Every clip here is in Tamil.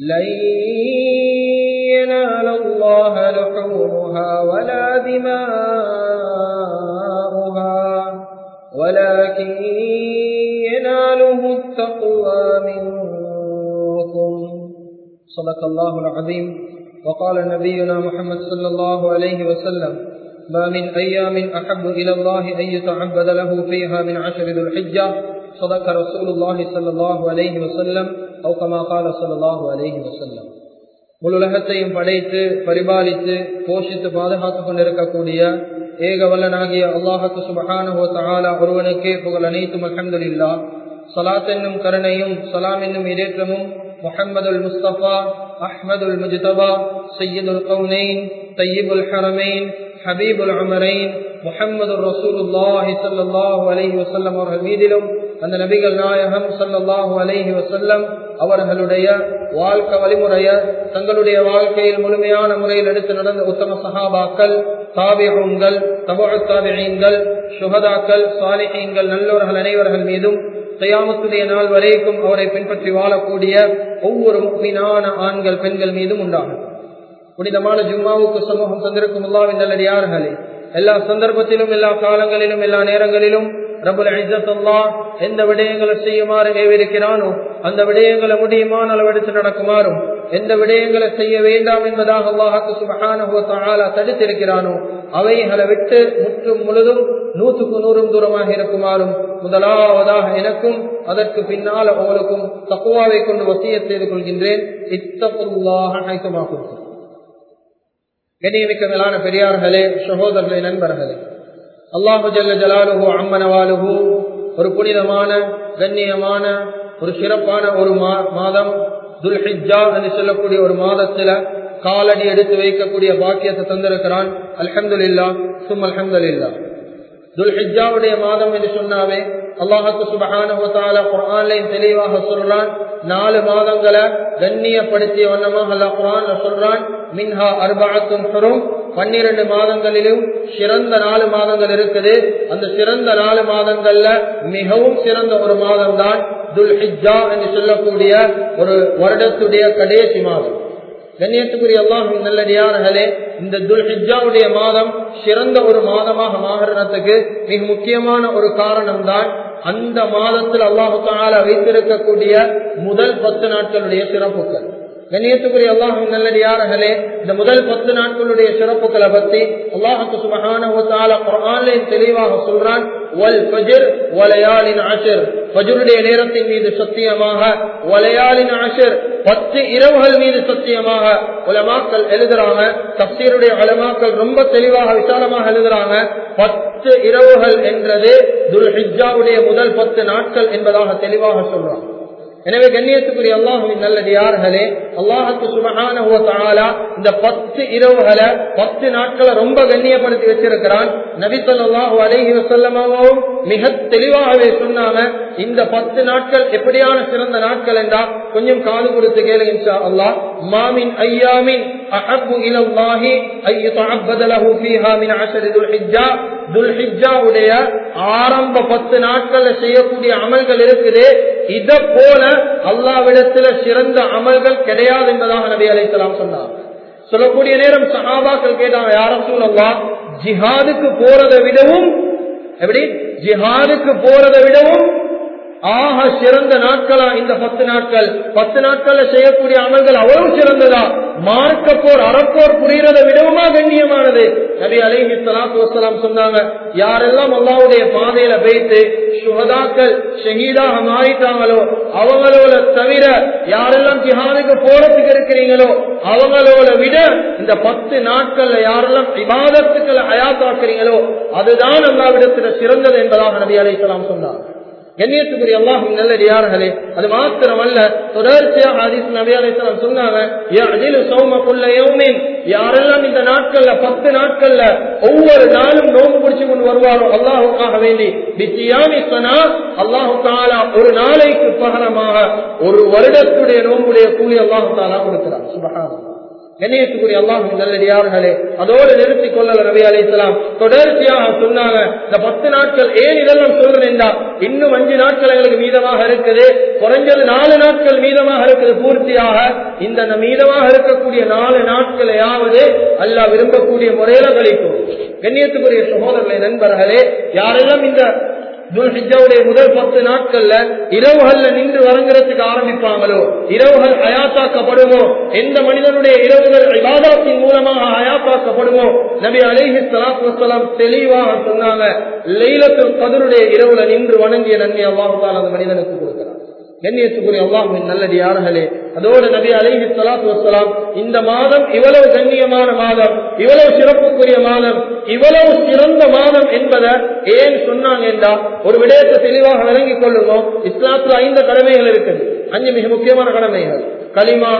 لن ينال الله لحومها ولا دماؤها ولكن يناله التقوى منكم. صدق الله العظيم. وقال نبينا محمد صلى الله عليه وسلم ما من أيام أحب إلى الله أن يتعبد له فيها من عشر ذو الحجة. صدق رسول الله صلى الله عليه وسلم. உலகத்தையும் படைத்து பரிபாலித்து போஷித்து பாதுகாத்துக் கொண்டிருக்கக்கூடிய ஏக வல்லனாகிய அல்லாஹாக்கு சுபகான ஒருவனுக்கே புகழ் அனைத்து மகன்கள் சலாத் என்னும் கருணையும் சலாம் என்னும் இடேற்றமும் முகமதுல் முஸ்தபா அஹ்மதுல் முஜிதபா சையீதுல் கவுனைன் தையீபுல் ஹரமைன் ஹபீபுல் அமரைன் முகமது ரசூலுல்லாஹி சல்லாஹூ அலி வசல்லம் அவர்கள் மீதிலும் அந்த நபிகள் நாயகம் ஸல்லல்லாஹு அலேஹி வசல்லம் அவர்களுடைய வாழ்க்கை வழிமுறைய தங்களுடைய வாழ்க்கையில் முழுமையான முறையில் எடுத்து நடந்த உத்தம சகாபாக்கள் தாபிகள் தபு சுகதாக்கள் சாலிகங்கள் நல்லவர்கள் அனைவர்கள் மீதும் தயாமத்துடைய நாள் வரைக்கும் அவரை பின்பற்றி வாழக்கூடிய ஒவ்வொரு முக்கியமான ஆண்கள் பெண்கள் மீதும் உண்டாகும். புனிதமான ஜும்மாவுக்கு சமூகம் தந்திருக்கும் அல்லாவின் நல்லடியார்களே எல்லா சந்தர்ப்பத்திலும் எல்லா காலங்களிலும் எல்லா நேரங்களிலும் ரபுல் எந்த விடயங்களை செய்யுமாறு ஏவிருக்கிறானோ அந்த விடயங்களை முடியுமான அளவெடுத்து நடக்குமாறும் எந்த விடயங்களை செய்ய வேண்டாம் என்பதாக அல்லாஹாக்கு சுபகான தடுத்திருக்கிறானோ அவைகளை விட்டு முற்றும் முழுதும் நூற்றுக்கு நூறும் தூரமாக இருக்குமாறும் முதலாவதாக எனக்கும் அதற்கு பின்னால் அவளுக்கும் தக்குவாவை கொண்டு வசிய செய்து கொள்கின்றேன். இத்தகுல்லாக அனைத்துமாக கண்ணியமிக்க மேலான பெரியார்களே சகோதரர்களே நண்பர்களே அல்லாஹு ஜல்ல ஜலாலுஹோ அம்மனவாலுஹு ஒரு புனிதமான கண்ணியமான ஒரு சிறப்பான ஒரு மாதம் துல்ஹிஜா என்று சொல்லக்கூடிய ஒரு மாதத்துல காலடி எடுத்து வைக்கக்கூடிய பாக்கியத்தை தந்திருக்கிறான். அல்ஹம்துல்லா சும் அல்ஹம்துல்லா துல்ஹிஜாவுடைய மாதம் என்று சொன்னாவே அல்லாஹுக்கு சுபகான குரான்லையும் தெளிவாக சொல்றான் நாலு மாதங்களை கண்ணியப்படுத்திய வண்ணமாக அல்லா குரான் சொல்றான் மின்ஹா அர்பாத்தும் ஹரும் பன்னிரண்டு மாதங்களிலும் சிறந்த நாலு மாதங்கள் இருக்குது அந்த சிறந்த நாலு மாதங்கள்ல மிகவும் சிறந்த ஒரு மாதம் தான் துல் ஹிஜா என்று சொல்லக்கூடிய ஒரு வருடத்துடைய கடைசி மாதம் கண்ணியத்துக்குரிய அல்லாஹும் நல்லடியார்களே இந்த துல்ஹிஜாவுடைய மாதம் சிறந்த ஒரு மாதமாக மாகிறதுக்கு மிக முக்கியமான ஒரு காரணம் தான் அந்த மாதத்தில் அல்லாஹு வைத்திருக்கக்கூடிய முதல் பத்து நாட்களுடைய சிறப்புகள். கண்ணியத்துக்குரிய அல்லாஹும் நல்லடியார்களே இந்த முதல் பத்து நாட்களுடைய சிறப்புகளை பத்தி அல்லாஹுக்கு சுபகான குரான்லையும் தெளிவாக சொல்றான் வல் பஜிர் வலையாளின் ஆசிர் பஜருடைய நேரத்தின் மீது சத்தியமாக வலையாளின் ஆசிர் பத்து இரவுகள் மீது சத்தியமாக உலமாக்கள் எழுதுறாங்க தப்சீருடைய உலமாக்கள் ரொம்ப தெளிவாக விசாலமாக எழுதுறாங்க பத்து இரவுகள் என்றது துல்ஹிஜாவுடைய முதல் பத்து நாட்கள் என்பதாக தெளிவாக சொல்றாங்க. எனவே கண்ணியத்துக்குரிய அல்லாஹுவின் நல்லடியார்களே அல்லாஹுக்கு சுபகான இந்த பத்து இரவுகளை பத்து நாட்களை ரொம்ப கண்ணியப்படுத்தி வச்சிருக்கிறான். நபிசல்லாஹு அலஹி வசல்லமாவும் மிக தெளிவாகவே சொன்னாங்க இந்த பத்து நாட்கள் எப்படியான சிறந்த நாட்கள் என்றா கொஞ்சம் காது கொடுத்து கேளு இன்ஷா அல்லாஹ் மாமின் ஐயாமின் அஹப்பு இலல்லாஹி ஐயு தஅப்பதலஹு ஃபீஹா மின் அஷரி துல்ஹிஜ்ஜா. துல்ஹிஜ்ஜாவுடைய ஆரம்ப பத்து நாட்கள்ல செய்யக்கூடிய அமல்கள் இருக்குது. இத போல அல்லாவிடத்துல சிறந்த அமல்கள் கிடையாது என்பதாக நபி அழைத்தலாம் சொன்னார். சொல்லக்கூடிய நேரம் சஹாபாக்கள் கேட்டாங்க யாரும் சொல்லவா ஜிஹாதுக்கு போறதை விடவும் எப்படி? ஜிஹாதுக்கு போறதை விடவும் ஆக சிறந்த நாட்களா இந்த பத்து நாட்கள்? பத்து நாட்கள்ல செய்யக்கூடிய அமல்கள் அவ்வளவு சிறந்ததா? மார்க்க போர் அறப்போர் புரிகிறத விடவுமா கண்ணியமானது? நபி அலைஹி ஸலாத்து வஸலாம் சொன்னாங்க யாரெல்லாம் அல்லாவுடைய பாதையில வைத்து சுஹதாக்கள் ஷஹீதாக மாறிட்டாங்களோ அவங்களோட தவிர யாரெல்லாம் ஜிஹாதுக்கு போறதுக்கு இருக்கிறீங்களோ அவங்களோட விட இந்த பத்து நாட்கள்ல யாரெல்லாம் விவாதத்துக்களை அயாத்தாக்குறீங்களோ அதுதான் அல்லாவிடத்துல சிறந்தது என்பதாக நபி அலைஹிஸ்ஸலாம் சொன்னார் கண்ணியத்துக்குரிய அல்லாஹும் நல்லடியார்களே அது மாத்திரமல்ல தொடர்ச்சியாக ஹதீஸ் நபி அலைஹிஸ்ஸலாம் சொன்னாங்க யாரெல்லாம் இந்த நாட்கள்ல பத்து நாட்கள்ல ஒவ்வொரு நாளும் நோன்பு பிடிச்சு கொண்டு வருவாரோ அல்லாஹுக்காக வேண்டி பிச்சியாமி சனா அல்லாஹு தாலா ஒரு நாளைக்கு பகரமாக ஒரு வருடத்துடைய நோன்புடைய கூலி அல்லாஹு தாலா கொடுக்கிறார். சுபகாரம் கண்ணியத்துக்குரிய அல்லாஹும் நல்லடியார்களே அதோடு நிறுத்திக் கொள்ளல ரவி அலிசலாம் தொடர்ச்சியாக சொன்னாங்க இந்த பத்து நாட்கள் ஏன் இதெல்லாம் சொல்றேன்டா இன்னும் அஞ்சு நாட்கள் எங்களுக்கு மீதமாக இருக்குது. குறைஞ்சது நாலு நாட்கள் மீதமாக இருக்குது பூர்த்தியாக. இந்த மீதமாக இருக்கக்கூடிய நாலு நாட்களையாவது அல்லாஹ் விரும்பக்கூடிய முறையில கழிக்கும் கண்ணியத்துக்குரிய சகோதரர்களை நண்பர்களே யாரெல்லாம் இந்த துல்ஹிஜாவுடைய முதல் பத்து நாட்கள்ல இரவுகள்ல நின்று வழங்குறதுக்கு ஆரம்பிப்பாங்களோ? இரவுகள் அயாத்தாக்கப்படுமோ எந்த மனிதனுடைய இரவுகள் விவாதத்தின் மூலமாக அயாத்தாக்கப்படுமோ நபி அலைஹி சலாத்து வசலாம் தெளிவாக சொன்னாங்க லைலத்தில் கதருடைய இரவுல நின்று வணங்கிய நன்மை அவ்வாறு அந்த மனிதனுக்கு கொடுக்க கண்ணியத்துக்குரிய அல்லாஹின் நல்லடியார்களே அதோடு நபி அலைஹி சலாத்து வசலாம் இந்த மாதம் இவ்வளவு கண்ணியமான மாதம் இவ்வளவு சிறப்புக்குரிய மாதம் இவ்வளவு சிறந்த மாதம் என்பதை ஏன் சொன்னாங்க என்றா ஒரு விடயத்தை தெளிவாக விளங்கிக் கொள்ளுங்க. இஸ்லாத்துல ஐந்து கடமைகள் இருக்குது. அஞ்சு மிக முக்கியமான கடமைகள். களிமா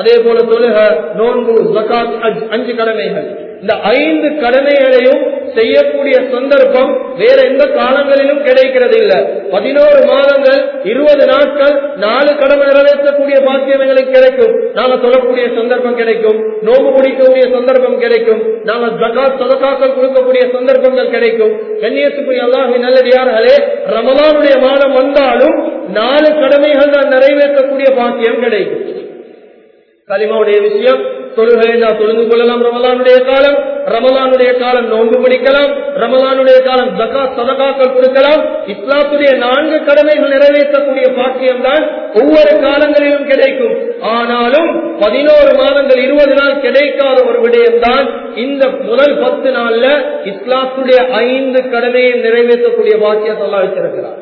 அதே போல தொழுக நோன்பு ஜகாத் அஞ்சு கடமைகள். இந்த ஐந்து கடமைகளையும் செய்யக்கூடிய சந்தர்ப்பம் வேற எந்த காலங்களிலும் கிடைக்கிறது இல்ல பதினோரு மாதங்கள் இருபது நாட்கள் நாலு கடமை நிறைவேற்றக்கூடிய பாக்கியம் எங்களுக்கு கிடைக்கும். நாங்க சொல்லக்கூடிய சந்தர்ப்பம் கிடைக்கும். நோம்பு பிடிக்கக்கூடிய சந்தர்ப்பம் கிடைக்கும். நாங்க ஜகாத் சதகாக்கள் கொடுக்கக்கூடிய சந்தர்ப்பங்கள் கிடைக்கும். கன்னியத்துக்குரிய அல்லாஹி நல்லடியார்களே ரமலானுடைய மாதம் வந்தாலும் நாலு கடமைகள் தான் நிறைவேற்றக்கூடிய பாக்கியம் கிடைக்கும். களிமாவுடைய விஷயம் தொழுகையா தொழுந்து கொள்ளலாம். ரமலானுடைய காலம் ரமலானுடைய காலம் நோன்பு பிடிக்கலாம் ரமலானுடைய காலம் ஜகா சதகாக்கள் கொடுக்கலாம். இஸ்லாத்துடைய நான்கு கடமைகள் நிறைவேற்றக்கூடிய பாக்கியம் தான் ஒவ்வொரு காலங்களிலும் கிடைக்கும். ஆனாலும் பதினோரு மாதங்கள் இருபது நாள் கிடைக்காத ஒரு விடயம்தான் இந்த முதல் பத்து நாள்ல இஸ்லாத்துடைய ஐந்து கடமையை நிறைவேற்றக்கூடிய பாக்கியத்தை வச்சிருக்கிறார்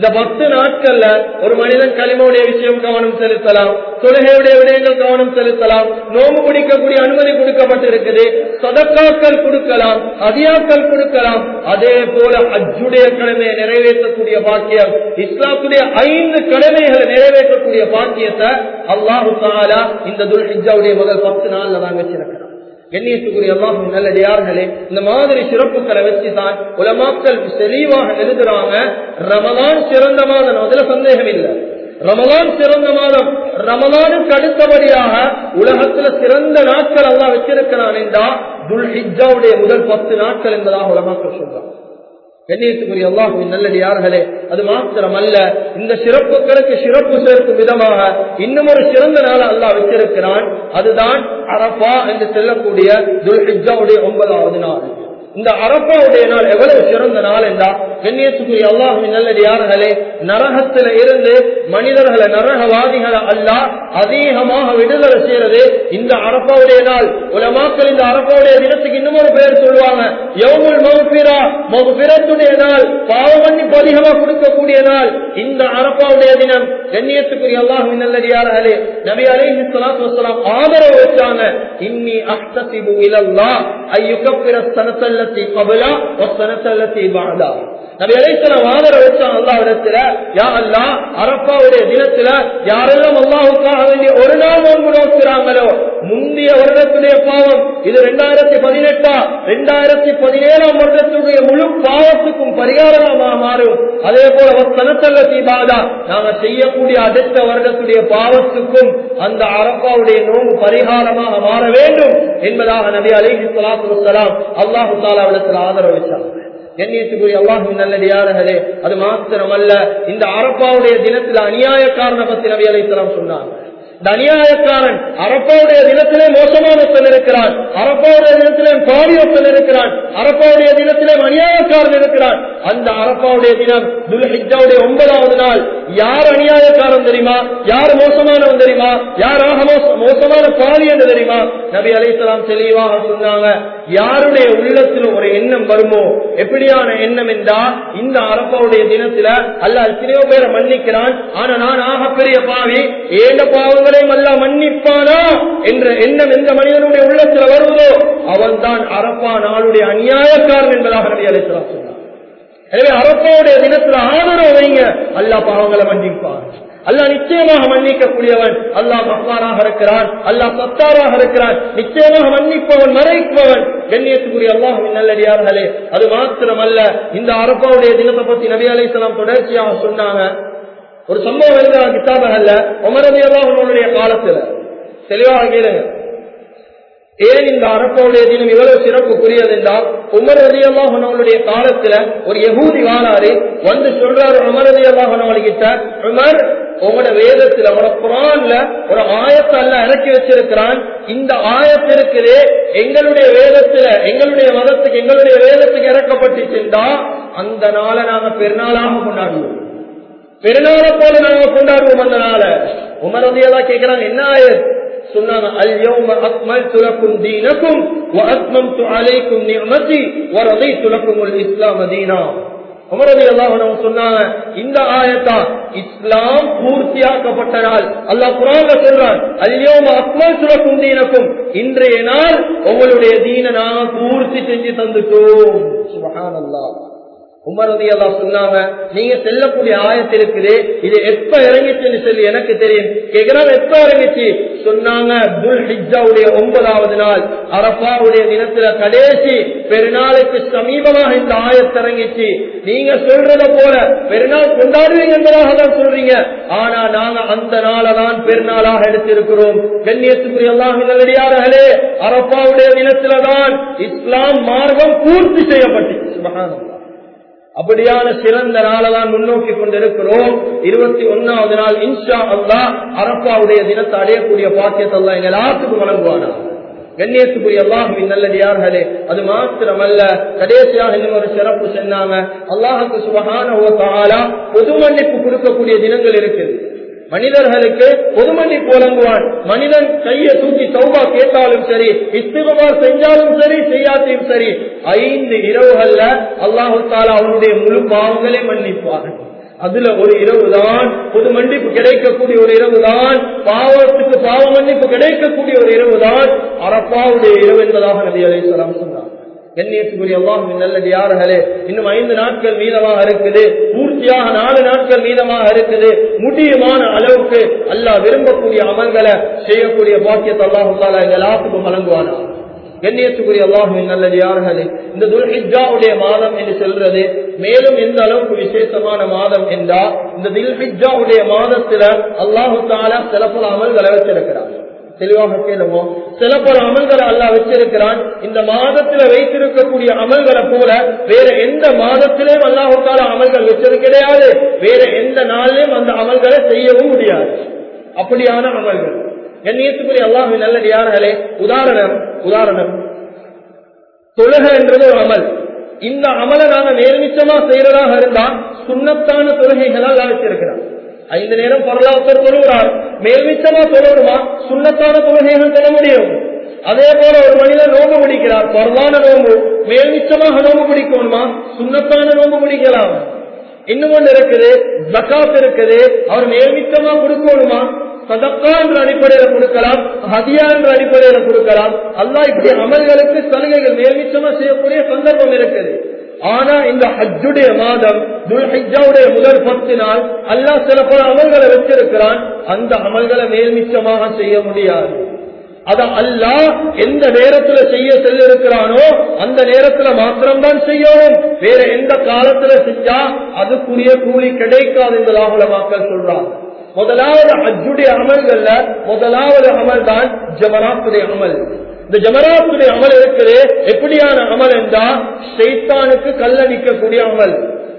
இந்த பத்து நாட்கள்ல ஒரு மனிதன் களிமவுடைய விஷயம் கவனம் செலுத்தலாம் தொழுகையுடைய விடயங்கள் கவனம் செலுத்தலாம் நோம்பு பிடிக்கக்கூடிய அனுமதி கொடுக்கப்பட்டிருக்குது சதக்காக்கள் கொடுக்கலாம் அதியாக்கள் கொடுக்கலாம். அதே போல அஜுடைய கடமையை நிறைவேற்றக்கூடிய பாக்கியம் இஸ்லாத்துடைய ஐந்து கடமைகளை நிறைவேற்றக்கூடிய பாக்கியத்தை அல்லாஹு தாலா இந்த துல்ஹிஜாவுடைய முதல் பத்து நாள்ல தான் வச்சிருக்க கண்ணியத்துக்குரிய அல்லாஹும் நல்லடியார்களே இந்த மாதிரி சிறப்புகளை வச்சுதான் உலமாக்கள் தெளிவாக எழுதுறாங்க. ரமலான் சிறந்த மாதம் அதுல சந்தேகம் இல்லை. ரமலான் சிறந்த மாதம் ரமலானுக்கு அடுத்தபடியாக உலகத்துல சிறந்த நாட்கள் எல்லாம் வச்சிருக்கிறான் என்றா துல் ஹிஜாவுடைய முதல் பத்து நாட்கள் என்பதாக உலமாக்கள் சொல்றாங்க. கண்ணியத்துக்குரிய அல்லாஹுவின் நல்லடியார்களே அது மாத்திரம் அல்ல இந்த சிறப்புகளுக்கு சிறப்பு சேர்க்கும் விதமாக இன்னும் ஒரு சிறந்த நாள் அல்லாஹ் வச்சிருக்கிறான். அதுதான் அரபா என்று செல்லக்கூடிய துல்ஹிஜாவுடைய ஒன்பதாவது நாள். இந்த அரப்பாவுடைய நாள் எவ்வளவு சிறந்த நாள் என்றா கண்ணியத்துக்குரிய அல்லாஹுவின் நல்லடியார்களே நரகத்தில இருந்து மனிதர்களை நரகவாதிகளை அல்ல அதிகமாக விடுதலை செய்யறது இந்த அரப்பாவுடைய நாள். உலமாக்கள் இந்த அரப்பாவுடைய தினத்துக்கு இன்னும் ஒரு பெயர் சொல்லுவாங்க. யவுமுல் மௌபிரா மௌபிரத்துடைய நாள் பாவமண்ணி அதிகமா கொடுக்கக்கூடிய நாள். இந்த அரப்பாவுடைய தினம் கண்ணியத்துக்குரிய அல்லாஹுவின் நல்லடியார்களே நபி அலைஹி ஸலாத்து வஸலாம் ஆதரவு வச்சாங்க. இன்னி அஹ்தசிபு இலல்லாஹ் ஐயுகப்பிர சனத்தல்லத்தி கபலா வசனத்தல்லத்தி பாதா நபி அலைசலாம் ஆதரவு வச்சான் அல்லாவிடத்துல யா அல்லா அரப்பாவுடைய தினத்துல யாரெல்லாம் அல்லாஹுக்காக வேண்டிய ஒரு நாள் நோன்பு நோக்கிறாங்களோ முந்தைய வருடத்துடைய பாவம் இது ரெண்டாயிரத்தி பதினெட்டா ரெண்டாயிரத்தி பதினேழாம் வருடத்துடைய முழு பாவத்துக்கும் பரிகாரமா மாறும். அதே போல சனத்தல்ல தீபாதா நாங்க செய்யக்கூடிய அடுத்த வருடத்துடைய பாவத்துக்கும் அந்த அரப்பாவுடைய நோன்பு பரிகாரமாக மாற வேண்டும் என்பதாக நபி அலிஹி சலாத்து வலாம் அல்லாஹு தாலாவிடத்தில் ஆதரவு கண்ணியத்துக்குரிய அல்லாஹும் நல்லடியார்களே அது மாத்திரமல்ல இந்த அரப்பாவுடைய தினத்தில் அநியாயக்காரனை பத்தி நபி அலைத்தலாம் சொன்னார் தனியாயக்காரன் அரப்பாவுடைய தினத்திலே மோசமான சொல்லிருக்கிறான் அரப்பா அரப்பாவுடைய தினத்திலே பாலியத்தல் இருக்கிறான். அரப்பாவுடைய தினத்திலே அநியாயக்காரன் இருக்கிறான். அந்த அரப்பாவுடைய தினம் துல்ஹிஜாவுடைய ஒன்பதாவது நாள். யார் அநியாயக்காரன் தெரியுமா? யார் மோசமானவன் தெரியுமா? யார் மோசமான பாதி என்று தெரியுமா? நபி அலிசலாம் தெளிவாக சொன்னாங்க யாருடைய உள்ளத்தில் ஒரு எண்ணம் வருமோ? எப்படியான எண்ணம் என்றா இந்த அரப்பாவுடைய தினத்துல அல்லாஹ் எத்தனையோ பேரை மன்னிக்கிறான். ஆனா நான் ஆக பெரிய பாவி ஏண்ட பாவங்களையும் அல்ல மன்னிப்பானா என்ற எண்ணம் எந்த மனிதனுடைய உள்ளத்தில் வருவதோ அவன் தான் அரப்பா நாளுடைய அநியாயக்காரன் என்பதாக நபி அலிஸ்லா சொன்னார். எனவே அரப்பாவுடைய தினத்துல ஆதரவு வைங்க. அல்லா பாவங்களை மன்னிப்பான். அல்லாஹ் நிச்சயமாக மன்னிக்கக்கூடியவன் அல்லாஹ் மஹ்மாராக இருக்கிறான். அல்லாஹ் சத்தாராக இருக்கிறான். நிச்சயமாக மன்னிப்பவன் மறைப்பவன். கண்ணியத்துக்குரிய அல்லாஹின் நல்லடியார்களே அது மாத்திரமல்ல. இந்த அரப்பாவுடைய தினத்தை பத்தி நபி அலிஸ்லாம் தொடர்ச்சியாக சொன்னாங்க. ஒரு சம்பவம் எழுதுறாங்க கிதாபகல்ல உமரதி அல்லாஹனுடைய காலத்துல. தெளிவாக கேளுங்க. ஏன் இந்த அரப்பாவுடைய தினம் இவ்வளவு சிறப்புக்குரியது என்றால் உமர் ரதி காலத்துல ஒரு எகூதி வாழாரு வந்து சொல்றாரு உமர் ரதி உமர் உங்களோட வேதத்துல உங்களோட குரான்ல ஒரு ஆயத்தை அல்ல இறக்கி வச்சிருக்கிறான். இந்த ஆயத்திற்குதே எங்களுடைய வேதத்துல எங்களுடைய மதத்துக்கு எங்களுடைய வேதத்துக்கு இறக்கப்பட்டுச்சுண்டா அந்த நாளை நாங்க பெருநாளாக கொண்டாடுவோம். பெருநாளை போல நாங்க கொண்டாடுவோம் அந்த நாளை. உமர் ரதியெல்லாம் கேட்கிறாங்க என்ன ஆயத்? சொன்னாங்க அல்யௌம அக்மல்து லக்கும் தீனக்கும் வஅத்மம்து அலைக்கும் நிஅமதி வரதைத்து லக்குமுல் இஸ்லாம் அதீனா உமரதி அல்லாஹ் சொன்னாங்க இந்த ஆயத்தா இஸ்லாம் பூர்த்தியாக்கப்பட்ட நாள். அல்லாஹ் குர்ஆன்ல சொல்றான் அல்யௌம அக்மல்து லக்கும் தீனக்கும் இன்றைய நாள் உங்களுடைய தீன நான் பூர்த்தி செஞ்சு தந்துட்டோம். சுப்ஹானல்லாஹ். அல்லாஹ் உமரதி அல்லா சொன்னாங்க நீங்க செல்லக்கூடிய ஆயத்து இருக்குது. இது எப்ப இறங்கிச்சுன்னு சொல்லி எனக்கு தெரியும். கேக்குறாங்க எப்ப இறங்கிச்சு? சொன்னாங்க துல் ஹிஜாவுடைய ஒன்பதாவது நாள். அரபாவுடைய தினத்துல கடைசி பெருநாளுக்கு சமீபமாக இந்த ஆயத்து இறங்கிச்சு. நீங்க சொல்றத போல பெருநாள் கொண்டாடுவீங்க என்பதாக தான் சொல்றீங்க. ஆனா நாங்க அந்த நாளை தான் பெருநாளாக எடுத்திருக்கிறோம். கண்ணியத்துக்குரிய எல்லாம் நல்லடியார்களே அரபாவுடைய தினத்துலதான் இஸ்லாம் மார்க்கம் பூர்த்தி செய்யப்பட்டு அப்படியான சிறந்த நாளை தான் முன்னோக்கி கொண்டிருக்கிறோம். இருபத்தி ஒன்னாவது நாள் இன்ஷா அல்லா அரப்பாவுடைய தினத்தை அடையக்கூடிய பாக்கியத்தை அல்லா எங்க எல்லாத்துக்கும் வழங்குவானா கண்ணியத்துக்குரிய அல்லாஹுவின் நல்லடியார்களே அது மாத்திரமல்ல கடைசியாக இன்னும் ஒரு சிறப்பு சொன்னாங்க. அல்லாஹுக்கு சுபகான பொது மன்னிப்பு கொடுக்கக்கூடிய தினங்கள் இருக்குது. மனிதர்களுக்கு பொது மன்னிப்பு வழங்குவான் மனிதன் கையை தூக்கி சௌபா கேட்டாலும் சரி இஸ்திகமார் செஞ்சாலும் சரி செய்யாத்தையும் சரி ஐந்து இரவுகள்ல அல்லாஹு தாலா அவனுடைய முழு பாவங்களை மன்னிப்பார்கள் அதுல ஒரு இரவு தான் பொது மன்னிப்பு கிடைக்கக்கூடிய ஒரு இரவு தான் பாவத்துக்கு பாவ மன்னிப்பு கிடைக்கக்கூடிய ஒரு இரவு தான் அரப்பாவுடைய இரவு என்பதாக நபி அலை சொன்னார். கண்ணியத்துக்குரிய நல்லது யார்களே இன்னும் ஐந்து நாட்கள் மீதமாக இருக்குது. பூர்த்தியாக நாலு நாட்கள் மீதமாக இருக்குது. முடியுமான அளவுக்கு அல்லா விரும்பக்கூடிய அமல்களை செய்யக்கூடிய பாக்கியத்தை அல்லாஹு எங்க எல்லாத்துக்கும் வழங்குவானா? கண்ணியத்துக்குரிய அல்லாஹுவின் நல்லடியார்களே இந்த துல்ஹிஜாவுடைய மாதம் என்று சொல்றது மேலும் எந்த அளவுக்கு விசேஷமான மாதம் என்றா இந்த துல்ஹிஜாவுடைய மாதத்துல அல்லாஹு தாலா சில பல அமல்களை வச்சிருக்கிறார். தெளிவாக கேளுவோம் சில பல அமல்களை அல்லாஹ் வச்சிருக்கிறான். இந்த மாதத்துல வைத்திருக்கக்கூடிய அமல்களை போல வேற எந்த மாதத்திலேயும் அல்லாஹால அமல்கள் வச்சது கிடையாது. வேற எந்த நாளிலும் அந்த அமல்களை செய்யவும் முடியாது. அப்படியான அமல்கள். கண்ணியத்துக்குரிய அல்லாஹு நல்லடியார்களே உதாரணம் உதாரணம். தொழுக என்றது ஒரு அமல். இந்த அமலை நாங்க நேர்மிச்சமா செய்யறதாக இருந்தா சுண்ணத்தான தொழுகைகளால் வச்சிருக்கிறான். ஐந்து நேரம் பரலாத்தர் தொழுகிறார். மேல்மிச்சமா தொழுவருமா சுண்ணத்தான தொழுகைகள் தொழ முடியும். அதே போல ஒரு மனிதன் நோம்பு பிடிக்கிறார் பரவான நோம்பு. மேல்மிச்சமாக நோம்பு பிடிக்கணுமா சுண்ணத்தான நோம்பு பிடிக்கலாம் இன்னும் ஒன்று இருக்குது. ஜக்காத் இருக்குது. அவர் மேல்மிச்சமா கொடுக்கணுமா? சதக்கா என்ற அடிப்படையில கொடுக்கலாம். ஹதியா என்ற அடிப்படையில கொடுக்கலாம். அல்லா இப்படி அமல்களுக்கு சலுகைகள் மேல்மிச்சமா செய்யக்கூடிய சந்தர்ப்பம் இருக்குது. ஆனா இந்த ஹஜ்ஜுடைய மாதம் துல்ஹிஜாவுடைய முதல் பத்து நாள் அல்லாஹ் சில பல அமல்களை வச்சிருக்கிறான். அந்த அமல்களை மேல்மிச்சமாக செய்ய முடியாது. அத அல்லாஹ் எந்த நேரத்துல செய்ய செல்லிருக்கிறானோ அந்த நேரத்துல மாத்திரம்தான் செய்யணும். வேற எந்த காலத்துல செஞ்சா அதுக்குரிய கூலி கிடைக்காது என்பதாக மக்கள் சொல்றாங்க. முதலாவது அஜுடைய அமல்கள்ல முதலாவது அமல் தான் ஜமராத்துடைய அமல். இந்த ஜமராத்துடைய அமல் இருக்குது. எப்படியான அமல் என்றா சைத்தானுக்கு கல்லடிக்கக்கூடிய அமல்.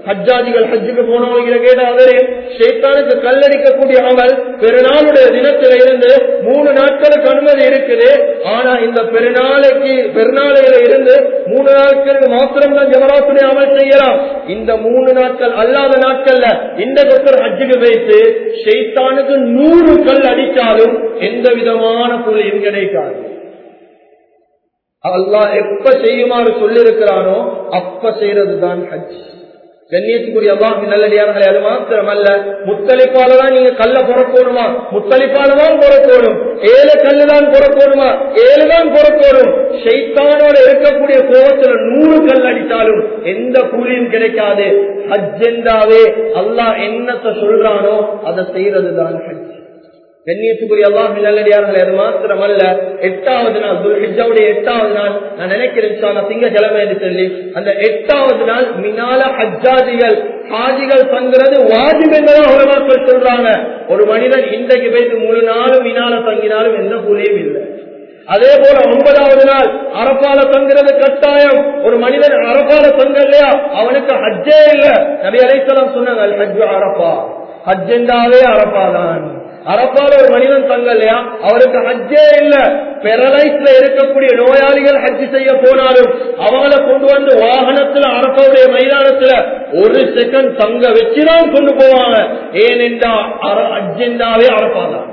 ஹஜ்ஜாதிகள் ஹஜ்ஜுக்கு போனவங்க கேட்டாவது சைத்தானுக்கு கல்லடிக்கக்கூடிய அமல் பெருநாளுடைய தினத்தில இருந்து மூணு நாட்களுக்கு அனுமதி இருக்குது. ஆனா இந்த பெருநாளைக்கு பெருநாளையில இருந்து மூணு நாட்களுக்கு மாத்திரம் தான் ஜமராத்துடைய அமல் செய்யலாம். இந்த மூணு நாட்கள் அல்லாத நாட்கள்ல இந்த ஒருத்தர் ஹஜ்ஜுக்கு வைத்து சைத்தானுக்கு நூறு கல் அடித்தாலும் எந்த விதமான கூலியும் கிடைக்காது. அல்லாஹ் எப்ப செய்யுமாறு சொல்லிருக்கிறானோ அப்ப செய்யறதுதான் ஹஜ். கண்ணியத்துக்குரிய அல்லாஹ் நல்லடியார்களே அது மாத்திரமல்ல முத்தளிப்பால தான் நீங்க கல்ல புறக்கோணுமா? முத்தளிப்பால தான் புறக்கோணும். ஏழு கல்லு தான் புறக்கோணுமா? ஏழு தான் புறக்கோணும். ஷைத்தானோட இருக்கக்கூடிய கோபத்துல நூறு கல் அடித்தாலும் எந்த கூலியும் கிடைக்காது. ஹஜ் என்றாவே அல்லாஹ் என்னத்தை சொல்றானோ அதை செய்யறதுதான் ஹஜ். கண்ணியத்துக்குரிய அல்லாஹ் நல்லடியார்கள் அது அல்ல எட்டாவது நாள் துல்ஹிஜாவுடைய எட்டாவது நாள் நான் நினைக்கிறேன் திங்கக்கிழமை என்று சொல்லி அந்த எட்டாவது நாள் மினால ஹஜ்ஜாதிகள் ஹாஜிகள் தங்குறது வாஜிப் என்பதாக உலமாக்கள் சொல்றாங்க. ஒரு மனிதன் இன்றைக்கு போயிட்டு முழு நாளும் மினால தங்கினாலும் எந்த கூலியும் இல்லை. அதே போல ஒன்பதாவது நாள் அரப்பால தங்குறது கட்டாயம். ஒரு மனிதன் அரப்பால தங்க இல்லையா அவனுக்கு ஹஜ்ஜே இல்ல. நபி அலைசலாம் சொன்னாங்க ஹஜ் அரப்பா ஹஜ் அரப்பாதான் அரப்பால ஒரு மனிதன் தங்கலையா அவருக்கு ஹஜ்ஜே இல்ல. பெரலைஸ்ல இருக்கக்கூடிய நோயாளிகள் ஹஜ் செய்ய போனாலும் அவங்கள கொண்டு வந்து வாகனத்துல அரப்பாவுடைய மைதானத்துல ஒரு செகண்ட் தங்க வச்சுதான் கொண்டு போவாங்க. ஏனென்றா ஹஜ்ஜெண்டாவே அரப்பாதான்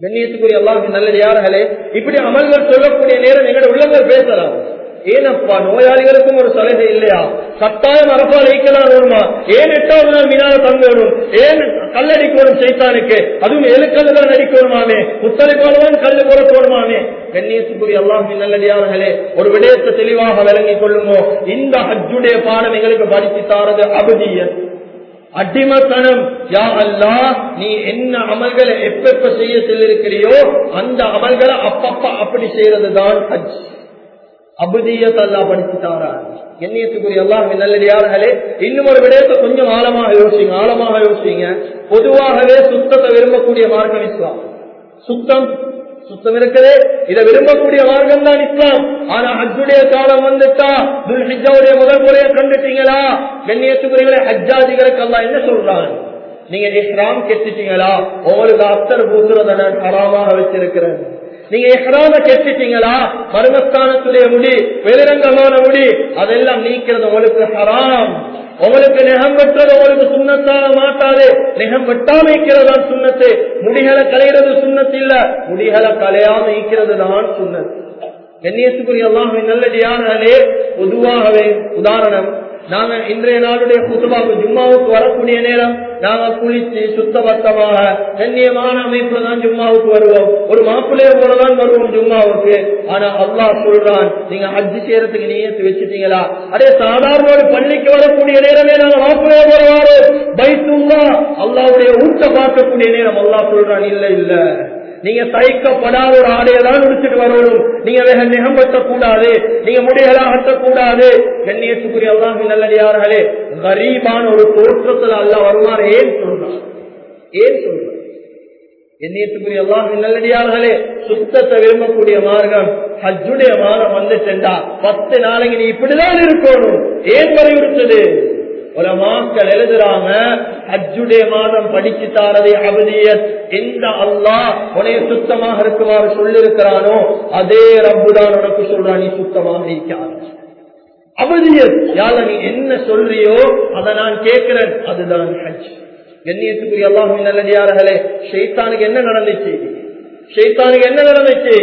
கண்ணியத்துக்குரிய எல்லாருக்கும் நல்லது யார்களே இப்படி அமல்கள் சொல்லக்கூடிய நேரம் எங்களோட உள்ளங்கள் பேசலாம். ஏனப்பா நோயாளிகளுக்கும் ஒரு சலுகை இல்லையா? சத்தாயம் அரப்பால் ஈக்கலாம் வருமா ஏன் எட்டாவது நாள் மீனால வரும் ஏன் கல்லடிக்கணும் சைத்தானுக்கு? அதுவும் எழுக்கல்ல தான் அடிக்கணுமாமே முத்தலைப்பாலதான் கல்லு புறக்கணுமாமே கண்ணியத்துக்குரிய எல்லாம் நல்லடியார்களே ஒரு விடயத்தை தெளிவாக விளங்கிக் கொள்ளுமோ இந்த ஹஜ்ஜுடைய பாடம் எங்களுக்கு படித்து தாரது அபதியன் அடிமத்தனம். யா அல்லா நீ என்ன அமல்களை எப்ப செய்ய சொல்லிருக்கிறியோ அந்த அமல்களை அப்பப்ப அப்படி செய்யறதுதான் ஹஜ். அபுதியத்தை அல்லா படிச்சுட்டாரா? எண்ணியத்துக்குரிய எல்லாம் நல்லடியார்களே இன்னும் ஒரு விடயத்தை கொஞ்சம் ஆழமாக யோசிங்க ஆழமாக யோசிங்க. பொதுவாகவே சுத்தத்தை விரும்பக்கூடிய மார்க்கம் இஸ்லாம். சுத்தம் சுத்தம் இருக்குது இதை விரும்பக்கூடிய மார்க்கம் தான் இஸ்லாம். ஆனா ஹஜ்ஜுடைய காலம் வந்துட்டா துல்ஹிஜாவுடைய முதல் முறையை கண்டுட்டீங்களா? கண்ணியத்துக்குரியவரை ஹஜ்ஜாதிகளுக்கு எல்லாம் என்ன சொல்றாங்க நீங்க இஸ்லாம் கெட்டுட்டீங்களா? உங்களுக்கு அத்தர் பூசுறத நான் ஹராமாக வச்சிருக்கிறேன். நீங்க எஹ்ராம கெட்டுட்டீங்களா? மருமஸ்தானத்துடைய முடி வெளிரங்கமான முடி அதெல்லாம் நீக்கிறது உங்களுக்கு ஹராம். உங்களுக்கு நெகம் வெட்டுறது உங்களுக்கு சுண்ணத்தாக மாட்டாது. நெகம் வெட்டாம இருக்கிறதான் சுண்ணத்து. முடிகளை கலைகிறது சுண்ணத்து இல்ல. முடிகளை கலையாம இருக்கிறது தான் சுண்ணத்து. கண்ணியத்துக்குரிய எல்லாம் நல்லடியானாலே பொதுவாகவே உதாரணம் நாங்க இன்றைய நாளுடைய புதுவாக்கு ஜும்மாவுக்கு வரக்கூடிய நேரம் நாங்க குளிச்சு சுத்தபத்தமாக கண்ணியமான அமைப்புல தான் ஜும்மாவுக்கு வருவோம். ஒரு மாப்பிள்ளைய போலதான் வருவோம் ஜும்மாவுக்கு. ஆனா அல்லாஹ் சொல்றான் நீங்க அஜி செய்யறதுக்கு நீயத்து வச்சுட்டீங்களா? அதே சாதாரண ஒரு பள்ளிக்கு வரக்கூடிய நேரமே நாங்க மாப்பிள்ளைய போல பைத்துமா அல்லாவுடைய ஊட்ட பார்க்கக்கூடிய நேரம் அல்லாஹ் சொல்றான் இல்ல இல்ல. நீங்க தயக்கப்படாத ஒரு ஆடையை தான் உடுத்துட்டு வரணும். நீங்க வேக நிகம் வெட்டக்கூடாது நீங்க முடியலாம் அட்டக்கூடாது கண்ணியத்துக்குரிய அல்லாஹ் நல்லடியார்களே கரீபான ஒரு தோற்றத்துல அல்ல வருவார் ஏன் சொல்றான்? ஏன் சொல்றான்? எண்ணியத்துக்குரிய எல்லாம் நல்லடியார்களே சுத்தத்தை விரும்பக்கூடிய மார்க்கம் ஹஜ்ஜுடைய மாதம் வந்துட்டா பத்து நாளைக்கு நீ இப்படிதான் இருக்கணும். ஏன் வலியுறுத்தது? உலமாக்கள் எழுதுறாங்க ஹஜ்ஜுடைய மாதம் படிச்சு தாரதை அவதியத் எந்த அல்லாஹ் உனைய சுத்தமாக இருக்குமாறு சொல்லிருக்கிறானோ அதே ரப்புதான் உனக்கு சொல்றான் நீ சுத்தமாக இருக்காது. அவதியத் யார நீ என்ன சொல்றியோ அதை நான் கேட்கிறேன் அதுதான் ஹஜ். கண்ணியத்துக்குரிய அல்லாஹ் நல்லடியார்களே ஷெய்தானுக்கு என்ன நடந்துச்சு? ஷெய்தானுக்கு என்ன நடந்துச்சு?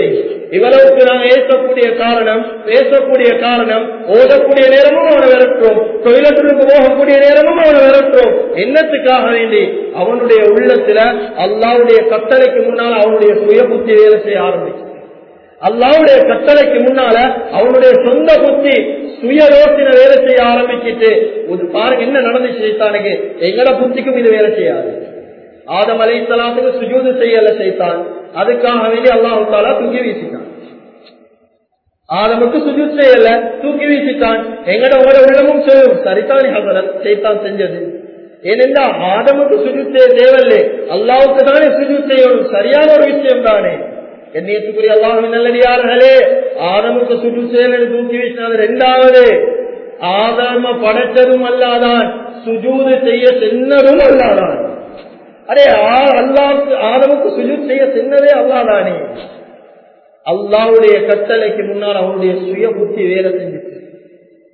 இவ்வளவுக்கு நாங்க ஏற்கக்கூடிய காரணம் பேசக்கூடிய காரணம் ஓதக்கூடிய நேரமும் அவனை விரட்டுறோம். தொழிலத்திற்கு போகக்கூடிய நேரமும் அவனை விரட்டுறோம். என்னத்துக்காக வேண்டி? அவனுடைய உள்ளத்துல அல்லாவுடைய கட்டளைக்கு முன்னால் அவனுடைய சுய புத்தி வேலை செய்ய ஆரம்பிச்சு அல்லாவுடைய கட்டளைக்கு முன்னால அவனுடைய சொந்த புத்தி சுய யோசனை வேலை செய்ய ஆரம்பிச்சிட்டு ஒரு பாருங்க என்ன நடந்துச்சு சைத்தானுக்கு? எங்கட புத்திக்கும் இது வேலை செய்யாது. ஆதம் அலை சலாத்துக்கு சுஜூது செய்யல செய்தான் அதுக்காக வேண்டி அல்லாஹு தாலா தூக்கி வீசிட்டான். ஆதமுக்கு சுஜூத் செய்யல தூக்கி வீசிட்டான். எங்கட உங்களோட உள்ளமும் சொல்லும் சரிதான் ஹசரத் செய்தான் செஞ்சது. ஏனென்றா ஆதமுக்கு சுஜூத் செய்ய தேவையில்லை. அல்லாவுக்கு தானே சுஜூத் செய்யணும் சரியான ஒரு விஷயம் தானே. என்னையத்துக்குரிய அல்லாஹ் நல்லடியார்களே ஆதமுக்கு சுஜூத் செய்யல தூக்கி வீசினது ரெண்டாவது. ஆதம படைச்சதும் அல்லாதான் சுஜூது செய்ய சென்னதும் அல்லாதான். அரே அல்லாவுக்கு ஆதமுக்கு சுஜூத் செய்ய சென்னதே அல்லாதானே அல்லாவுடைய கட்டளைக்கு முன்னால் அவனுடைய சுய புத்தி வேலை செஞ்சுச்சு.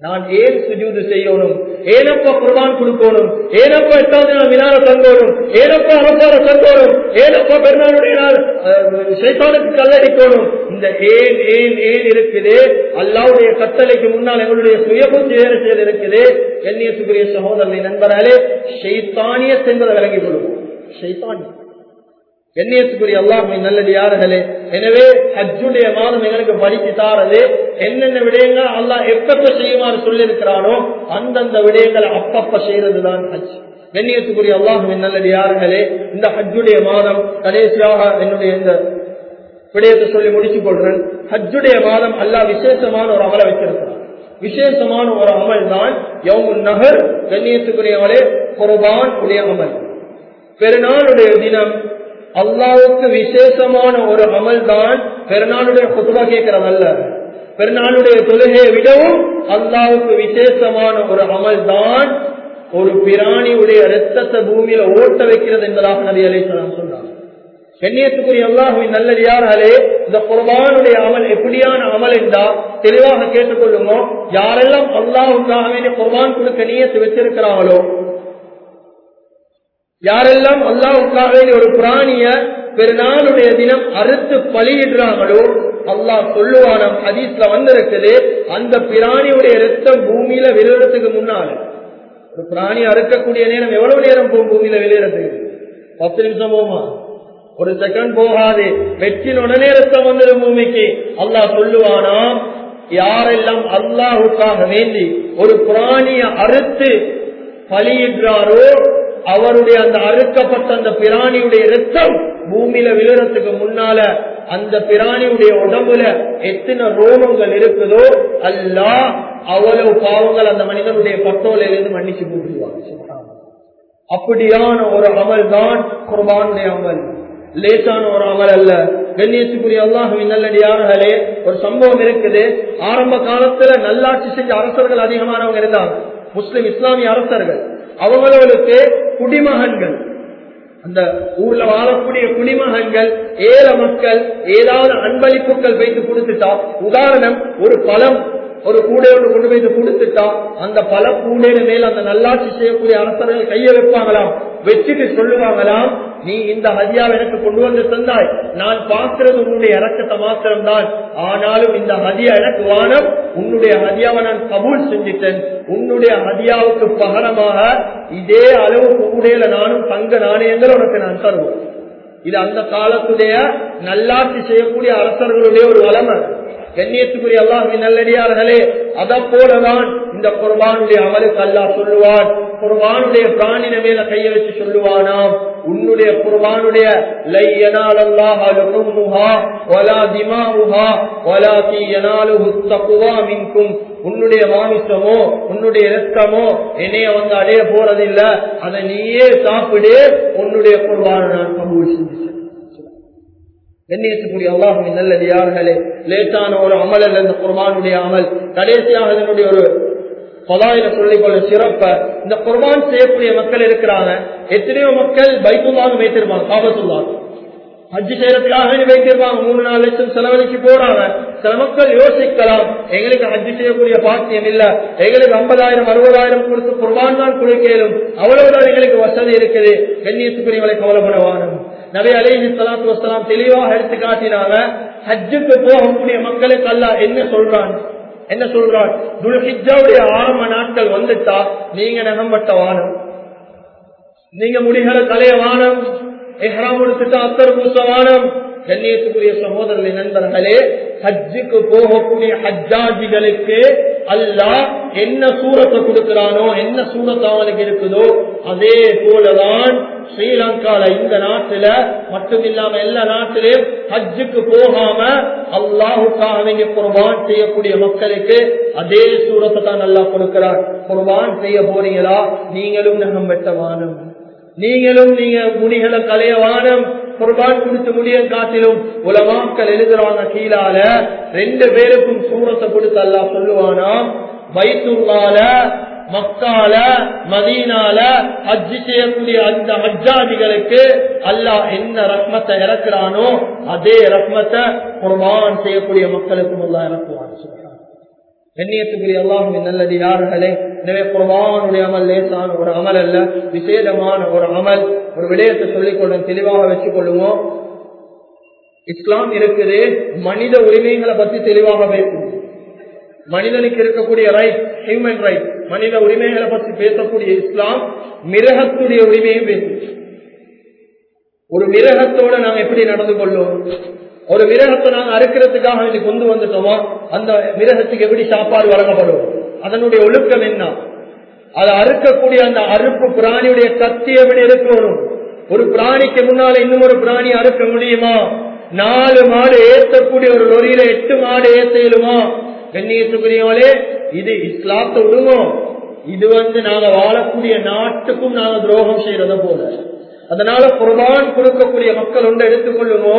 நான் ஏன் சுஜூது செய்யணும்? ஏனப்பா குர்பான் கொடுக்கணும்? ஏனப்பா எட்டாவது நாள் வினால தங்கணும்? ஏனப்பா அரசார தங்கணும்? ஏனப்பா பெருமாளுடைய நாள் சைத்தானுக்கு கல்லடிக்கணும்? இந்த ஏன் ஏன் ஏன் இருக்குது? அல்லாவுடைய கட்டளைக்கு முன்னால் எங்களுடைய சுயபுத்தி வேலை செயல் இருக்குது. எண்ணியத்துக்குரிய சகோதரனை நண்பராலே சைத்தானிய என்பதை விளங்கிக் கொள்வோம். ஷைத்தானியம் எண்ணியத்துக்குரிய நல்லது யார்களே எனவே ஹஜ்ஜுடைய மாதம் எங்களுக்கு படித்து தாரது. என்னென்ன விடயங்கள் அல்லாஹ் எப்பப்ப செய்யுமாறு சொல்லியிருக்கிறானோ அந்தந்த விடயங்களை அப்பப்ப செய்யறதுதான் ஹஜ். கண்ணியத்துக்குரிய அல்லாஹுவின் நல்லது யார்களே இந்த ஹஜ்ஜுடைய மாதம் கடைசியாக என்னுடைய இந்த விடயத்தை சொல்லி முடிச்சு கொள்றேன். ஹஜ்ஜுடைய மாதம் அல்லாஹ் விசேஷமான ஒரு அமலை வச்சிருக்கிறான் விசேஷமான ஒரு அமல் தான் யவுன் நகர் கண்ணியத்துக்குரியவளே குர்பான் உடைய அமல். பெருநாளுடைய தினம் அல்லாவுக்கு விசேஷமான ஒரு அமல் தான் பெருநாளுடைய குத்துவா கேட்கிறதல்ல பெருநாளுடைய தொழுகையை விடவும் அல்லாவுக்கு விசேஷமான ஒரு அமல் தான் ஒரு பிராணியுடைய ரத்தத்தை பூமியில ஓட்ட வைக்கிறது என்பதாக நபி அலிஸ்லாம் சொன்னார் கண்ணியத்துக்குரிய அல்லாஹுவின் நல்லடியார்களே இந்த குர்பானுடைய அமல் எப்படியான அமல் என்றா தெளிவாக கேட்டுக்கொள்ளுமோ யாரெல்லாம் அல்லாஹுக்காகவே குர்பான் கொடுக்க நீயத்து வச்சிருக்கிறாங்களோ யாரெல்லாம் அல்லாவுக்காக ஒரு பிராணிய பெருநாளுடைய தினம் அறுத்து பலியிடுறாங்களோ அல்லாஹ் சொல்லுவான ஹதீஸ்ல வந்திருக்குது அந்த பிராணியுடைய ரத்தம் பூமியில வெளியிடத்துக்கு முன்னால. ஒரு பிராணி அறுக்கக்கூடிய நேரம் எவ்வளவு நேரம் போகும் பூமியில வெளியிடத்துக்கு பத்து நிமிஷம் போகுமா ஒரு செகண்ட் போகாது. வெற்றின் உடனே ரத்தம் வந்துடும் பூமிக்கு. அல்லாஹ் சொல்லுவானாம் யாரெல்லாம் அல்லாஹுக்காக வேண்டி ஒரு பிராணிய அறுத்து பலியிடுறாரோ அவருடைய அந்த அறுக்கப்பட்ட அந்த பிராணியுடைய ரத்தம் பூமியில விழுறதுக்கு முன்னால அந்த பிராணியுடைய உடம்புல எத்தனை ரோமங்கள் இருக்குதோ அல்லா அவ்வளவு பாவங்கள் அந்த மனிதனுடைய பட்டோலையிலிருந்து மன்னிச்சு கூட்டுவாங்க அப்படியான ஒரு அமல் தான் குர்பானுடைய அமல். லேசான ஒரு அமல் அல்ல. கண்ணியத்துக்குரிய அல்லாஹுவின் நல்லடியார்களே ஒரு சம்பவம் இருக்குது. ஆரம்ப காலத்துல நல்லாட்சி செஞ்ச அரசர்கள் அதிகமானவங்க இருந்தாங்க. முஸ்லிம் இஸ்லாமிய அரசர்கள். அவங்களுக்கு குடிமகன்கள். அந்த ஊர்ல வாழக்கூடிய குடிமகன்கள் ஏழ மக்கள் ஏதாவது அன்பளிப்புகள் வைத்து கொடுத்துட்டா உதாரணம் ஒரு பழம் ஒரு கூடையோடு ஒன்று கொண்டு போய் கொடுத்துட்டா அந்த பல கூடையில மேல் அந்த நல்லாட்சி செய்யக்கூடிய அரசர்கள் கைய வைப்பாங்களாம். வச்சுட்டு சொல்லுவாங்களாம். நீ இந்த ஹதியாவை எனக்கு கொண்டு வந்து தந்தாய். நான் பார்க்கிறது உன்னுடைய இறக்கத்தை மாத்திரம்தான். ஆனாலும் இந்த ஹதியா எனக்கு வானம். உன்னுடைய ஹதியாவை நான் கபூல் செஞ்சிட்டேன். உன்னுடைய ஹதியாவுக்கு பகரமாக இதே அளவு கூடையில நானும் தங்க நாணயங்கள் உனக்கு நான் தருவோம் இது அந்த காலத்துடைய நல்லாட்சி செய்யக்கூடிய அரசர்களுடைய ஒரு வளமை. கண்ணியத்துக்குரிய எல்லாம் நல்லடியார்களே அத போலதான் இந்த குர்பானுடைய அமலுக்கு அல்லா சொல்லுவான். குர்பானுடைய பிராணின மேல கைய வச்சு சொல்லுவானாம் உன்னுடைய குர்பானுடைய உன்னுடைய மாமிசமோ உன்னுடைய ரத்தமோ என்னைய வந்து அடைய போறதில்ல. அதை நீயே சாப்பிடு. உன்னுடைய குர்பான நான் கபூல் செஞ்சு கண்ணியத்துக்குரிய அல்லாஹுவின் நல்லது யார்களே லேட்டான ஒரு அமல் அல்ல இந்த குர்பானுடைய அமல். கடைசியாக இதனுடைய ஒரு பதாயில சொல்லிக்கொள்ள சிறப்ப. இந்த குர்பான் செய்யக்கூடிய மக்கள் இருக்கிறாங்க. எத்தனையோ மக்கள் பைக்குமாக வைத்திருப்பாங்க காபத்துள்ளாங்க அஞ்சு செய்யறதுக்காக வைத்திருப்பாங்க. மூணு நாலு லட்சம் செலவழிச்சு போறாங்க. சில மக்கள் யோசிக்கலாம் எங்களுக்கு அஞ்சு செய்யக்கூடிய பாக்கியம் இல்ல. எங்களுக்கு ஐம்பதாயிரம் அறுபதாயிரம் கொடுத்து குர்பான் தான் கொடுக்கலும். அவ்வளவுதான் எங்களுக்கு வசதி இருக்குது. கண்ணியத்துக்குரியவங்களை கவலைப்படவானும் நபி அலைஹி சலாத்து வசலாம் தெளிவாக எடுத்து காட்டினாங்க ஹஜ்ஜுக்கு போகக்கூடிய மக்களுக்கு அல்ல என்ன சொல்றான்? என்ன சொல்றார்? துல்ஹிஜாவுடைய ஆரம்ப நாட்கள் வந்துட்டா நீங்க நகம்பட்ட வானம். நீங்க முடிகளை கலைய வானம் எஹ்ராம் எடுத்துட்டா அத்தர் பூச வானம். கண்ணியத்துக்குரிய சகோதரர்களின் நண்பர்களே ஹஜ்ஜுக்கு போகக்கூடிய ஹஜ்ஜாஜிகளுக்கு அல்லாஹ் என்ன சூரத்தை கொடுக்கிறானோ என்ன சூரத்தை அவனுக்கு இருக்குதோ அதே போலதான் ஸ்ரீலங்கால இந்த நாட்டுல மட்டும் இல்லாம எல்லா நாட்டிலையும் ஹஜ்ஜுக்கு போகாம அல்லாஹுக்காக வேண்டிய குர்பான் செய்யக்கூடிய மக்களுக்கு அதே சூரத்தை தான் நல்லா கொடுக்கிறார் குர்பான் செய்ய போறீங்களா? நீங்களும் நகம் வெட்ட வானம். நீங்களும் நீங்க முனிகளை கலைய வானம். குர்பான் கொடுத்து முடிய காட்டிலும் உலமாக்கள் எழுதுறாங்க கீழால ரெண்டு பேருக்கும் சூரத்தை கொடுத்து அல்லா சொல்லுவானா வைத்துள்ளால மக்கால மதீனால ஹஜ்ஜு செய்யக்கூடிய அந்த ஹஜ்ஜாதிகளுக்கு அல்லாஹ் என்ன ரத்மத்தை இறக்குறானோ அதே ரத்மத்தை குர்பான் செய்யக்கூடிய மக்களுக்கும் அல்லாஹ் இறக்குவான்னு கண்ணியத்துக்குரிய அல்லாஹுவின் நல்லது யார்களே எனவே குர்பானுடைய அமல் லேசான ஒரு அமல் அல்ல விசேடமான ஒரு அமல். ஒரு விடயத்தை சொல்லிக்கொள்ளும் தெளிவாக வச்சுக் கொள்ளுவோம் இஸ்லாம் இருக்குது மனித உரிமைகளை பத்தி தெளிவாக பேசும் மனிதனுக்கு இருக்கக்கூடிய ரைட் ஹியூமன் ரைட் மனித உரிமைகளை பற்றி பேசக்கூடிய இஸ்லாம் மிருகத்துடைய உரிமையும் பேசும் ஒரு மிருகத்தோட நாம் எப்படி நடந்து கொள்ளும் ஒரு மிருகத்தை நாங்க அறுக்கிறதுக்காக இது கொண்டு வந்துட்டோமோ அந்த மிருகத்துக்கு எப்படி சாப்பாடு வழங்கப்படும்? அதனுடைய ஒழுக்கம் என்ன? அதை அறுக்கக்கூடிய அந்த அறுப்பு பிராணியுடைய சக்தி எப்படி இருக்கணும்? ஒரு பிராணிக்கு முன்னால இன்னும் ஒரு பிராணி அறுக்க முடியுமா? நாலு மாடு ஏற்றக்கூடிய ஒரு லொரியில எட்டு மாடு ஏற்ற இயலுமா? கண்ணியத்துக்குரியவளே இது இஸ்லாத்தை விடுவோம் இது வந்து நாங்க வாழக்கூடிய நாட்டுக்கும் நாங்க துரோகம் செய்யறத போல. அதனால குர்பான் கொடுக்கக்கூடிய மக்கள் ஒன்று எடுத்துக்கொள்ளுமோ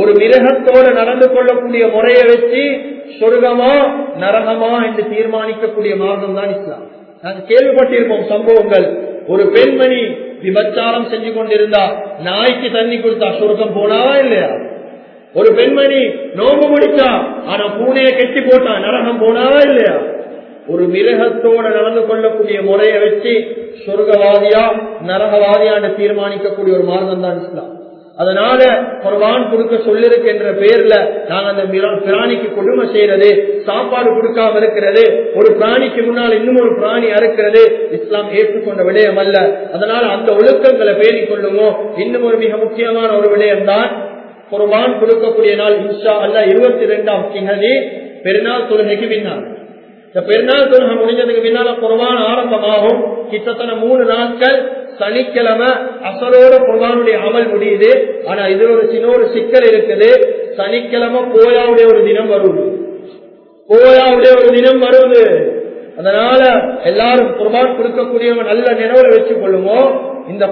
ஒரு மிருகத்தோடு நடந்து கொள்ளக்கூடிய முறையை வச்சு சொர்க்கமா நரகமா என்று தீர்மானிக்கக்கூடிய மார்க்கம் தான் இஸ்லாம். நாங்கள் கேள்விப்பட்டிருப்போம் சம்பவங்கள். ஒரு பெண்மணி விபச்சாரம் செஞ்சு கொண்டிருந்தா நாய்க்கு தண்ணி கொடுத்தா சொர்க்கம் போனாவா இல்லையா? ஒரு பெண்மணி நோம்பு முடிச்சா ஆனா பூனையை கெட்டி போட்டா நரகம் போனாவா இல்லையா? ஒரு மிருகத்தோடு நடந்து கொள்ளக்கூடிய முறையை வச்சு சொர்க்கவாதியா நரகவாதியான்னு தீர்மானிக்கக்கூடிய ஒரு மார்க்கம் தான் இஸ்லாம். அதனால குர்பான் கொடுக்க சொல்லிருக்கு என்ற பெயர்ல நாங்க அந்த பிராணிக்கு கொடுமை செய்யறது சாப்பாடு கொடுக்காம இருக்கிறது ஒரு பிராணிக்கு முன்னால் இன்னும் ஒரு பிராணி அறுக்கிறது இஸ்லாம் ஏற்றுக்கொண்ட விடயம் அல்ல. அதனால அந்த ஒழுக்கங்களை பேணிக் கொள்ளுவோம். இன்னும் ஒரு மிக முக்கியமான ஒரு விடயம் தான் குர்பான் கொடுக்கக்கூடிய நாள் இன்ஷா அல்ல இருபத்தி ரெண்டாம் திகதி பெருநாள் தொழுகைக்கு பின்னால். இந்த பெருநாள் தொழுகை முடிஞ்சதுக்கு பின்னால குர்பான் ஆரம்பமாகும். கிட்டத்தட்ட மூணு நாட்கள் சனிக்கிழமை அசலோட குர்பானுடைய அமல் முடியுது. ஆனா இது ஒரு சின்ன ஒரு சிக்கல் இருக்குது. சனிக்கிழமை போயாவுடைய ஒரு தினம் வருது. போயாவுடைய ஒரு தினம் வருது. அதனால எல்லாரும் குர்பான் கொடுக்கக்கூடியவங்க நல்ல நினைவுல வச்சுக் கொள்ளுமோ இந்த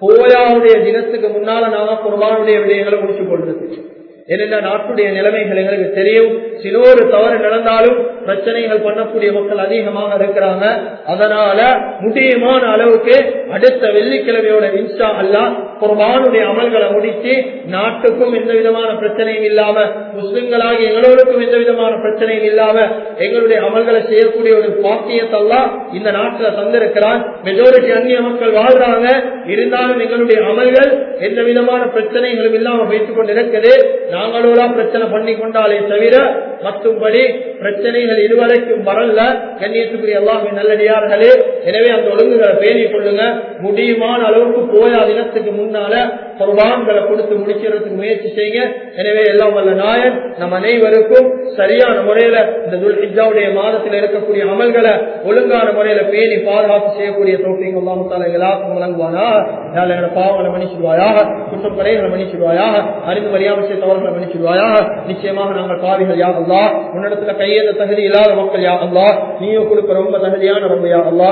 போயாவுடைய தினத்துக்கு முன்னால நாம குர்பானுடைய விடயங்களை முடிச்சு கொள்றது. ஏனென்றா நாட்டுடைய நிலைமைகள் எங்களுக்கு தெரியும் சில ஒரு தவறு நடந்தாலும் பிரச்சனைகள் பண்ணக்கூடிய மக்கள் அதிகமாக இருக்கிறாங்க. அதனால முடியுமான அளவுக்கு அடுத்த வெள்ளிக்கிழமையோட இன்ஸ்டா அல்லா குர்பானுடைய அமல்களை முடித்து நாட்டுக்கும் எந்த விதமான பிரச்சனையும் இல்லாம முஸ்லிம்களாகி எங்களோருக்கும் எந்த விதமான பிரச்சனையும் இல்லாம எங்களுடைய அமல்களை செய்யக்கூடிய ஒரு பாக்கியத்தெல்லாம் இந்த நாட்டுல தந்திருக்கிறான் மெஜாரிட்டி அந்நிய மக்கள் வாழ்றாங்க. இருந்தாலும் எங்களுடைய அமல்கள் எந்த விதமான பிரச்சனைகளும் இல்லாம வைத்துக் கொண்டிருக்கிறது நாங்களோட பிரச்சனை பண்ணி கொண்டாலே தவிர மற்றும்படி பிரச்சனைகள் இதுவரைக்கும் வரல. கண்ணியத்துக்குரிய எல்லாமே நல்லடியார்களே எனவே அந்த ஒழுங்குகளை பேணிக் கொள்ளுங்க முடியுமான அளவுக்கு போயா தினத்துக்கு முன்னால குர்பான்களை கொடுத்து முடிக்கிறதுக்கு முயற்சி செய்யுங்க. எனவே எல்லாம் வல்ல நாயன் நம் அனைவருக்கும் சரியான முறையில இந்த துல்ஹிஜாவுடைய மாதத்தில் இருக்கக்கூடிய அமல்களை ஒழுங்கான முறையில பேணி பாதுகாப்பு செய்யக்கூடிய தோப்பிங்க அல்லாமத்தால எல்லாருக்கும் வழங்குவானா எங்களை பாவங்களை மன்னிச்சிடுவாயாக? குற்றப்படைகளை மன்னிச்சிடுவாயாக? அறிந்து மரியாதை தவறுகளை மன்னிச்சிடுவாயாக? நிச்சயமாக நாங்கள் பாவிகள் யா அல்லா உன்னிடத்துல கையேந்த தகுதி இல்லாத மக்கள் யா அல்லா நீயும் கொடுக்க ரொம்ப தகுதியான ரொம்ப யா அல்லா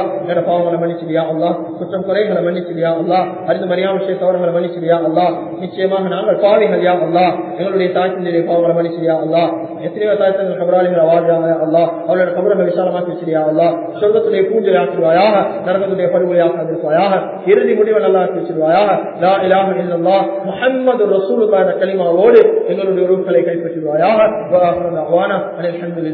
பாவங்களை மன்னிச்சிடியா அல்லா குற்றம் குறைகளை மன்னிச்சிடியா அல்லா அறிந்து மரியாதை தவறுகளை மன்னிச்சிடியா அல்லா நிச்சயமாக நாங்கள் பாவிகள் யா அல்லா எங்களுடைய தாய்த்தினுடைய பாவங்களை மன்னிச்சிடியா அல்லா எத்தனையோ தாய்த்தங்கள் கபராளிகளை வாழ்றாங்க அல்லா அவளோட கபரங்களை விசாலமாக்கி வச்சிருயா அல்லா சொர்க்கத்துடைய பூஜை ஆக்கிடுவாயாக நரகத்துடைய படுகொலை ஆக்கிருப்பாயாக இறுதி முடிவை நல்லா ஆக்கி வச்சிருவாயாக லா இலாஹ இல்லல்லா முஹம்மது ரசூலுல்லாஹ் கலிமாவோடு எங்களுடைய உறுப்புகளை கைப்பற்றுவாயாக